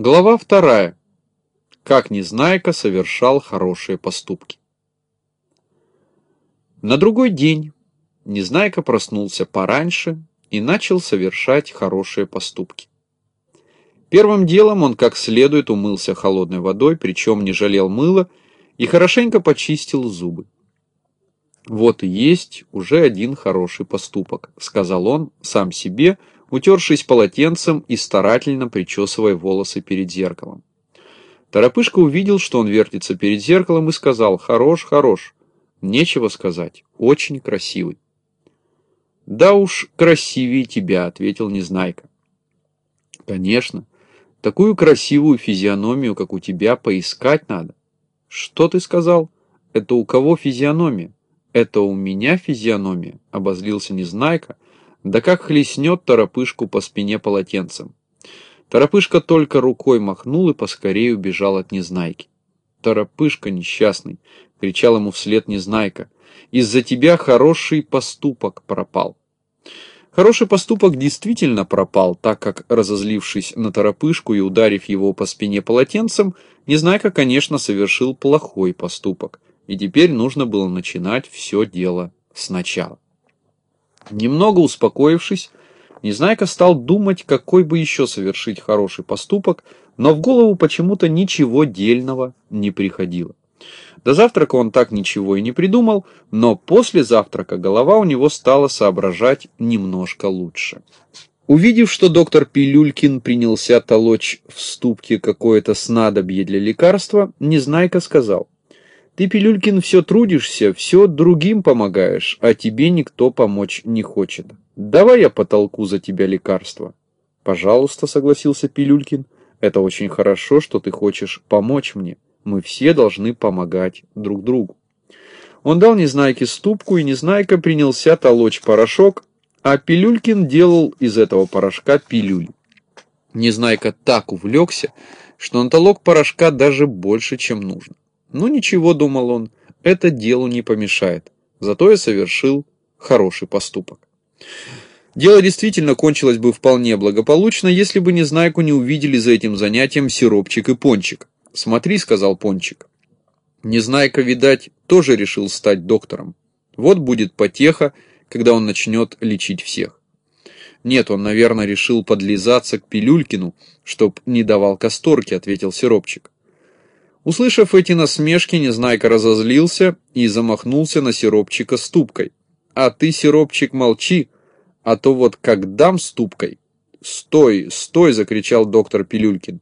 Глава вторая. Как Незнайка совершал хорошие поступки. На другой день Незнайка проснулся пораньше и начал совершать хорошие поступки. Первым делом он как следует умылся холодной водой, причем не жалел мыла, и хорошенько почистил зубы. «Вот и есть уже один хороший поступок», — сказал он сам себе, — утершись полотенцем и старательно причесывая волосы перед зеркалом. Торопышка увидел, что он вертится перед зеркалом и сказал «Хорош, хорош». Нечего сказать, очень красивый. «Да уж, красивее тебя», — ответил Незнайка. «Конечно, такую красивую физиономию, как у тебя, поискать надо». «Что ты сказал? Это у кого физиономия?» «Это у меня физиономия», — обозлился Незнайка, — да как хлестнет торопышку по спине полотенцем. Торопышка только рукой махнул и поскорее убежал от Незнайки. «Торопышка несчастный!» — кричал ему вслед Незнайка. «Из-за тебя хороший поступок пропал». Хороший поступок действительно пропал, так как, разозлившись на торопышку и ударив его по спине полотенцем, Незнайка, конечно, совершил плохой поступок, и теперь нужно было начинать все дело сначала. Немного успокоившись, Незнайка стал думать, какой бы еще совершить хороший поступок, но в голову почему-то ничего дельного не приходило. До завтрака он так ничего и не придумал, но после завтрака голова у него стала соображать немножко лучше. Увидев, что доктор Пилюлькин принялся толочь в ступке какое-то снадобье для лекарства, Незнайка сказал – ты, Пилюлькин, все трудишься, все другим помогаешь, а тебе никто помочь не хочет. Давай я потолку за тебя лекарство. Пожалуйста, согласился Пилюлькин. Это очень хорошо, что ты хочешь помочь мне. Мы все должны помогать друг другу. Он дал Незнайке ступку, и Незнайка принялся толочь порошок, а Пилюлькин делал из этого порошка пилюль. Незнайка так увлекся, что он толок порошка даже больше, чем нужно. Ну ничего, думал он, это делу не помешает. Зато я совершил хороший поступок. Дело действительно кончилось бы вполне благополучно, если бы Незнайку не увидели за этим занятием Сиропчик и Пончик. «Смотри», — сказал Пончик. Незнайка, видать, тоже решил стать доктором. Вот будет потеха, когда он начнет лечить всех. Нет, он, наверное, решил подлизаться к Пилюлькину, чтоб не давал касторки, ответил Сиропчик. Услышав эти насмешки, Незнайка разозлился и замахнулся на Сиропчика ступкой. «А ты, Сиропчик, молчи, а то вот как дам ступкой!» «Стой, стой!» — закричал доктор Пилюлькин.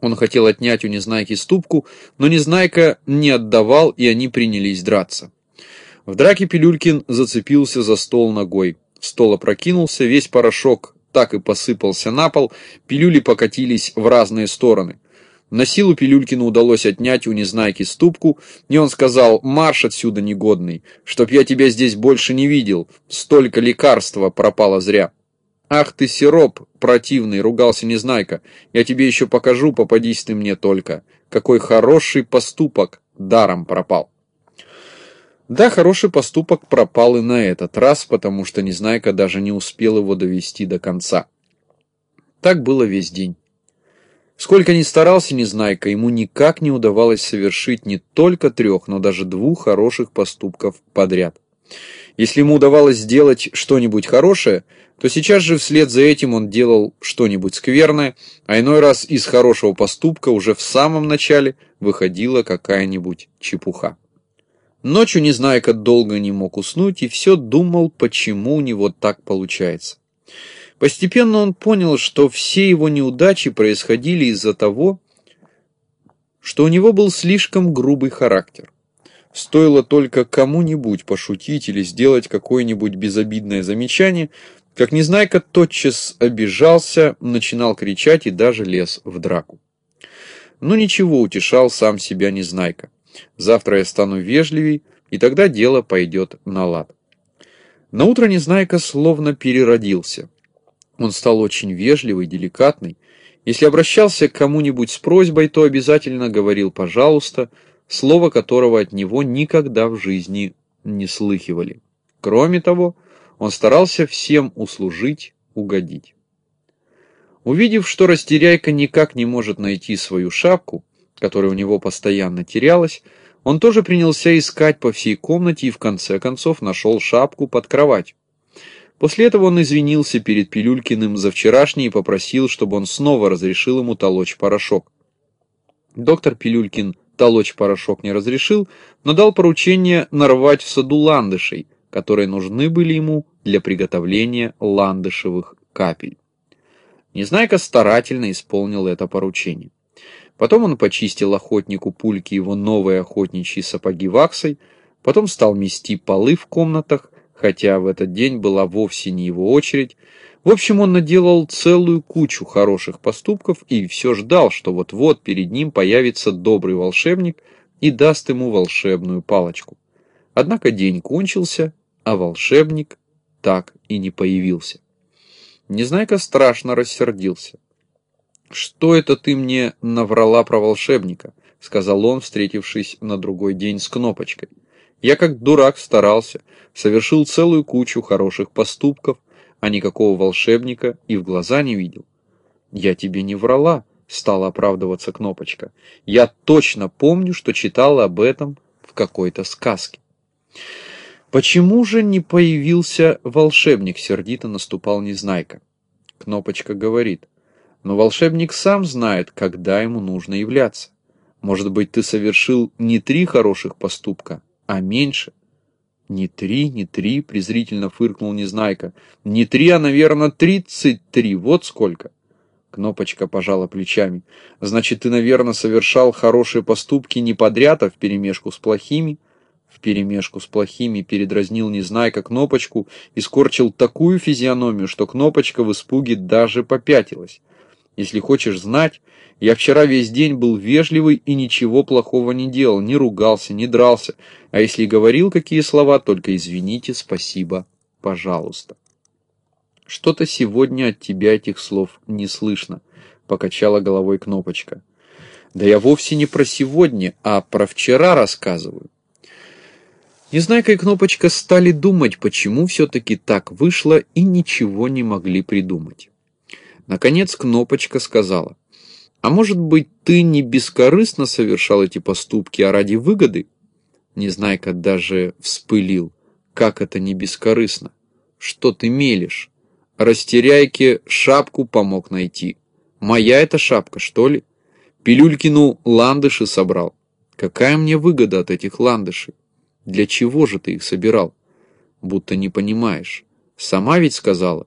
Он хотел отнять у Незнайки ступку, но Незнайка не отдавал, и они принялись драться. В драке Пилюлькин зацепился за стол ногой. Стол опрокинулся, весь порошок так и посыпался на пол, пилюли покатились в разные стороны. На силу Пилюлькину удалось отнять у Незнайки ступку, и он сказал «Марш отсюда, негодный, чтоб я тебя здесь больше не видел, столько лекарства пропало зря». «Ах ты, сироп, противный!» — ругался Незнайка. «Я тебе еще покажу, попадись ты мне только. Какой хороший поступок даром пропал!» Да, хороший поступок пропал и на этот раз, потому что Незнайка даже не успел его довести до конца. Так было весь день. Сколько ни старался Незнайка, ему никак не удавалось совершить не только трех, но даже двух хороших поступков подряд. Если ему удавалось сделать что-нибудь хорошее, то сейчас же вслед за этим он делал что-нибудь скверное, а иной раз из хорошего поступка уже в самом начале выходила какая-нибудь чепуха. Ночью Незнайка долго не мог уснуть и все думал, почему у него так получается. Постепенно он понял, что все его неудачи происходили из-за того, что у него был слишком грубый характер. Стоило только кому-нибудь пошутить или сделать какое-нибудь безобидное замечание, как Незнайка тотчас обижался, начинал кричать и даже лез в драку. Но ничего, утешал сам себя Незнайка. Завтра я стану вежливей, и тогда дело пойдет на лад. На утро Незнайка словно переродился. Он стал очень вежливый, деликатный. Если обращался к кому-нибудь с просьбой, то обязательно говорил «пожалуйста», слово которого от него никогда в жизни не слыхивали. Кроме того, он старался всем услужить, угодить. Увидев, что растеряйка никак не может найти свою шапку, которая у него постоянно терялась, он тоже принялся искать по всей комнате и в конце концов нашел шапку под кровать. После этого он извинился перед Пилюлькиным за вчерашний и попросил, чтобы он снова разрешил ему толочь порошок. Доктор Пилюлькин толочь порошок не разрешил, но дал поручение нарвать в саду ландышей, которые нужны были ему для приготовления ландышевых капель. Незнайка старательно исполнил это поручение. Потом он почистил охотнику пульки его новые охотничьи сапоги ваксой, потом стал мести полы в комнатах, хотя в этот день была вовсе не его очередь. В общем, он наделал целую кучу хороших поступков и все ждал, что вот-вот перед ним появится добрый волшебник и даст ему волшебную палочку. Однако день кончился, а волшебник так и не появился. Незнайка страшно рассердился. «Что это ты мне наврала про волшебника?» — сказал он, встретившись на другой день с Кнопочкой. «Я как дурак старался, совершил целую кучу хороших поступков, а никакого волшебника и в глаза не видел». «Я тебе не врала», — стала оправдываться Кнопочка. «Я точно помню, что читала об этом в какой-то сказке». «Почему же не появился волшебник?» — сердито наступал Незнайка. Кнопочка говорит. «Но волшебник сам знает, когда ему нужно являться. Может быть, ты совершил не три хороших поступка, а меньше?» «Не три, не три», — презрительно фыркнул Незнайка. «Не три, а, наверное, тридцать три. Вот сколько». Кнопочка пожала плечами. «Значит, ты, наверное, совершал хорошие поступки не подряд, а вперемешку с плохими?» вперемешку с плохими передразнил Незнайка Кнопочку и скорчил такую физиономию, что Кнопочка в испуге даже попятилась. Если хочешь знать, я вчера весь день был вежливый и ничего плохого не делал, не ругался, не дрался, а если говорил какие слова, только извините, спасибо, пожалуйста. Что-то сегодня от тебя этих слов не слышно, покачала головой Кнопочка. Да я вовсе не про сегодня, а про вчера рассказываю. Незнайка и Кнопочка стали думать, почему все-таки так вышло, и ничего не могли придумать. Наконец Кнопочка сказала, «А может быть, ты не бескорыстно совершал эти поступки, а ради выгоды?» Незнайка даже вспылил. «Как это не бескорыстно? Что ты мелешь? Растеряйке шапку помог найти. Моя эта шапка, что ли? Пилюлькину ландыши собрал. Какая мне выгода от этих ландышей? Для чего же ты их собирал? Будто не понимаешь. Сама ведь сказала,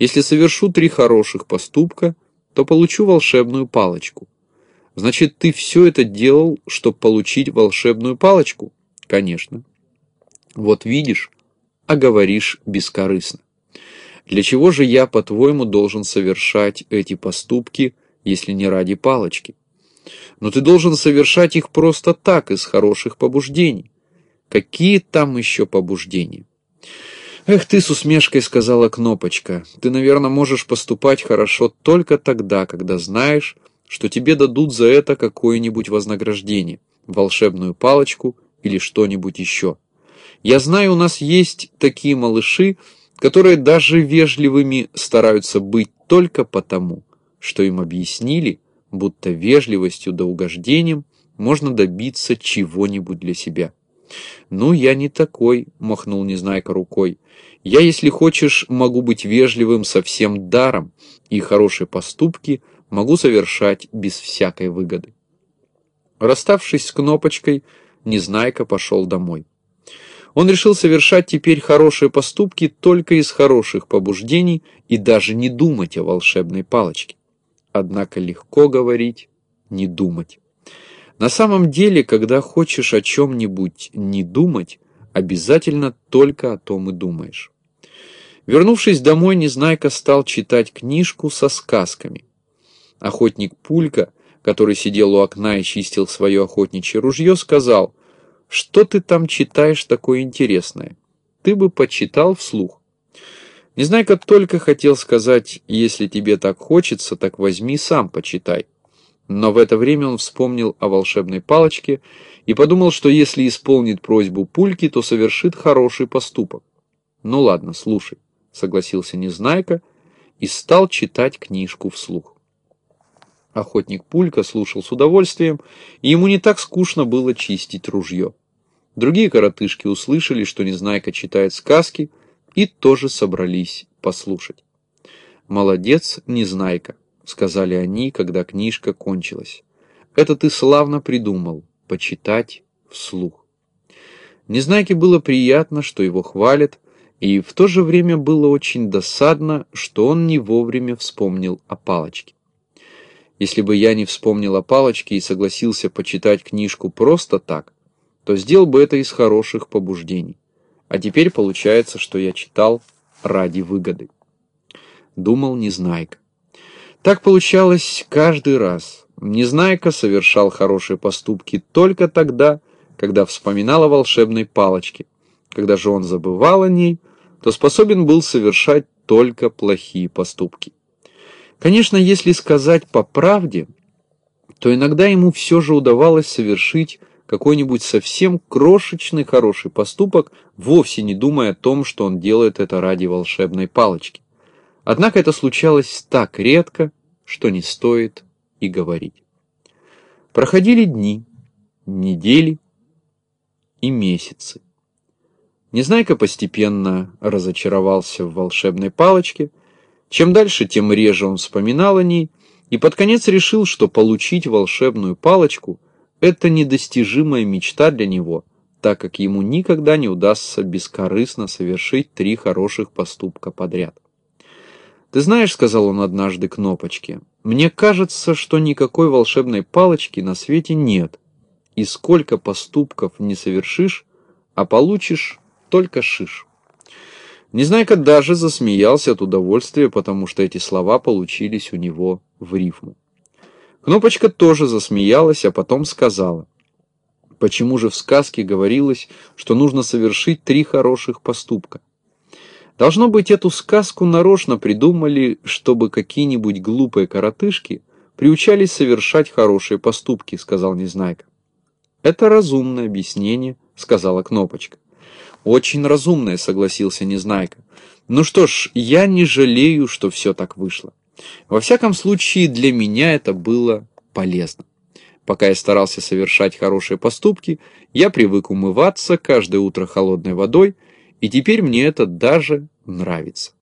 если совершу три хороших поступка, то получу волшебную палочку. Значит, ты все это делал, чтобы получить волшебную палочку? Конечно. Вот видишь, а говоришь бескорыстно. Для чего же я, по-твоему, должен совершать эти поступки, если не ради палочки? Но ты должен совершать их просто так, из хороших побуждений. Какие там еще побуждения? «Эх ты, с усмешкой сказала Кнопочка, ты, наверное, можешь поступать хорошо только тогда, когда знаешь, что тебе дадут за это какое-нибудь вознаграждение, волшебную палочку или что-нибудь еще. Я знаю, у нас есть такие малыши, которые даже вежливыми стараются быть только потому, что им объяснили, будто вежливостью да угождением можно добиться чего-нибудь для себя. «Ну, я не такой», — махнул Незнайка рукой. «Я, если хочешь, могу быть вежливым со всем даром, и хорошие поступки могу совершать без всякой выгоды». Расставшись с Кнопочкой, Незнайка пошел домой. Он решил совершать теперь хорошие поступки только из хороших побуждений и даже не думать о волшебной палочке. Однако легко говорить, не думать. На самом деле, когда хочешь о чем-нибудь не думать, обязательно только о том и думаешь. Вернувшись домой, Незнайка стал читать книжку со сказками. Охотник Пулька, который сидел у окна и чистил свое охотничье ружье, сказал, «Что ты там читаешь такое интересное? Ты бы почитал вслух». Незнайка только хотел сказать, «Если тебе так хочется, так возьми сам почитай». Но в это время он вспомнил о волшебной палочке и подумал, что если исполнит просьбу Пульки, то совершит хороший поступок. «Ну ладно, слушай», — согласился Незнайка и стал читать книжку вслух. Охотник Пулька слушал с удовольствием, и ему не так скучно было чистить ружье. Другие коротышки услышали, что Незнайка читает сказки, и тоже собрались послушать. «Молодец, Незнайка», — сказали они, когда книжка кончилась. «Это ты славно придумал, почитать вслух». Незнайке было приятно, что его хвалят, и в то же время было очень досадно, что он не вовремя вспомнил о палочке. Если бы я не вспомнил о палочке и согласился почитать книжку просто так, то сделал бы это из хороших побуждений. А теперь получается, что я читал ради выгоды. Думал Незнайка. Так получалось каждый раз. Незнайка совершал хорошие поступки только тогда, когда вспоминал о волшебной палочке. Когда же он забывал о ней, то способен был совершать только плохие поступки. Конечно, если сказать по правде, то иногда ему все же удавалось совершить какой-нибудь совсем крошечный хороший поступок, вовсе не думая о том, что он делает это ради волшебной палочки. Однако это случалось так редко, что не стоит и говорить. Проходили дни, недели и месяцы. Незнайка постепенно разочаровался в волшебной палочке, чем дальше, тем реже он вспоминал о ней, и под конец решил, что получить волшебную палочку – это недостижимая мечта для него, так как ему никогда не удастся бескорыстно совершить три хороших поступка подряд. «Ты знаешь, — сказал он однажды Кнопочке, — мне кажется, что никакой волшебной палочки на свете нет, и сколько поступков не совершишь, а получишь только шиш». Незнайка даже засмеялся от удовольствия, потому что эти слова получились у него в рифму. Кнопочка тоже засмеялась, а потом сказала, почему же в сказке говорилось, что нужно совершить три хороших поступка. Должно быть, эту сказку нарочно придумали, чтобы какие-нибудь глупые коротышки приучались совершать хорошие поступки, сказал Незнайка. Это разумное объяснение, сказала Кнопочка. Очень разумное, согласился Незнайка. Ну что ж, я не жалею, что все так вышло. Во всяком случае, для меня это было полезно. Пока я старался совершать хорошие поступки, я привык умываться каждое утро холодной водой, и теперь мне это даже нравится.